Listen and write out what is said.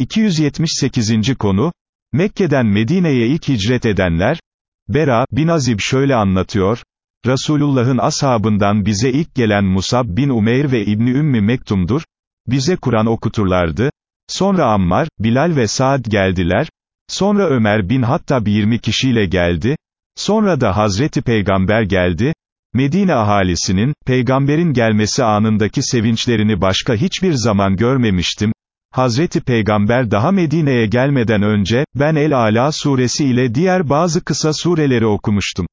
278. konu, Mekke'den Medine'ye ilk hicret edenler, Bera, bin Azib şöyle anlatıyor, Resulullah'ın ashabından bize ilk gelen Musab bin Umeyr ve İbni Ümmi Mektum'dur, bize Kur'an okuturlardı, sonra Ammar, Bilal ve Saad geldiler, sonra Ömer bin Hattab 20 kişiyle geldi, sonra da Hazreti Peygamber geldi, Medine ahalisinin, peygamberin gelmesi anındaki sevinçlerini başka hiçbir zaman görmemiştim, Hazreti Peygamber daha Medine'ye gelmeden önce, ben El-Ala suresi ile diğer bazı kısa sureleri okumuştum.